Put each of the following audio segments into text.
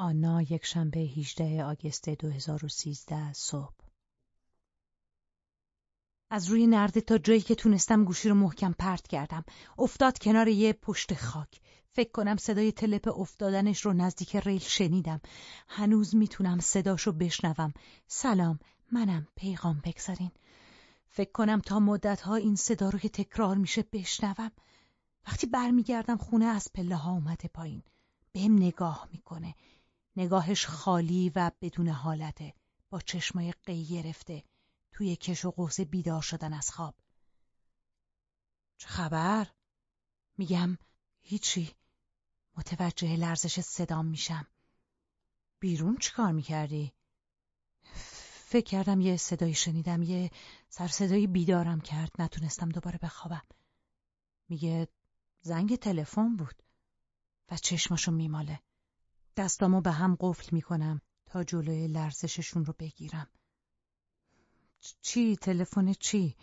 آنا یک شنبه 18 آگست 2013 صبح. از روی نرده تا جایی که تونستم گوشی رو محکم پرت کردم. افتاد کنار یه پشت خاک. فکر کنم صدای تلپ افتادنش رو نزدیک ریل شنیدم. هنوز می‌تونم صداشو بشنوم. سلام منم پیغام بگذارین. فکر کنم تا مدتها این صدا رو که تکرار میشه بشنوم. وقتی برمیگردم خونه از پله ها اومده پایین. بهم نگاه می‌کنه. نگاهش خالی و بدون حالته. با چشمای قی گرفته. توی کش و قوس بیدار شدن از خواب. چه خبر؟ میگم هیچی. متوجه لرزش صدام میشم. بیرون چیکار می‌کردی؟ فکر کردم یه صدایی شنیدم. یه سر صدایی بیدارم کرد. نتونستم دوباره بخوابم. میگه زنگ تلفن بود و چشماشو میماله. دستامو به هم قفل می‌کنم تا جلوی لرزششون رو بگیرم. چی؟ تلفن چی؟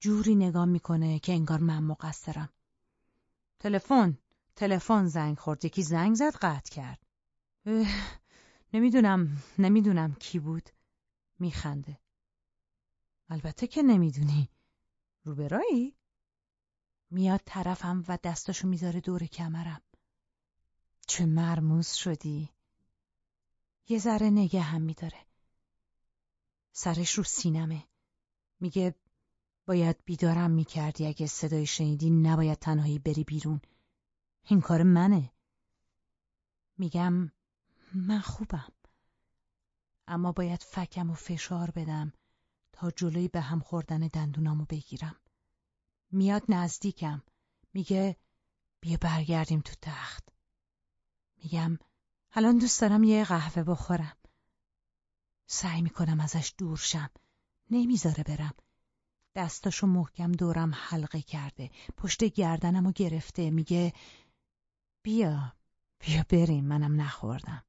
جوری نگاه می‌کنه که انگار من مقصرم. تلفن تلفن زنگ خورد. یکی زنگ زد قطع کرد. نمی‌دونم نمی‌دونم کی بود. میخنده. البته که نمی‌دونی. روبرایی؟ میاد طرفم و دستاشو می‌ذاره دور کمرم. چه مرموز شدی. یه ذره نگه هم میداره. سرش رو سینمه. میگه باید بیدارم می‌کردی اگه صدای شنیدی نباید تنهایی بری بیرون. این کار منه. میگم من خوبم. اما باید فکم و فشار بدم تا جلوی به هم خوردن دندونامو بگیرم. میاد نزدیکم. میگه بیا برگردیم تو تخت میگم الان دوست دارم یه قهوه بخورم. سعی می‌کنم ازش دور شم. نمی‌ذاره برم. دستاشو محکم دورم حلقه کرده. پشت گردنمو گرفته. میگه بیا بیا بریم. منم نخوردم.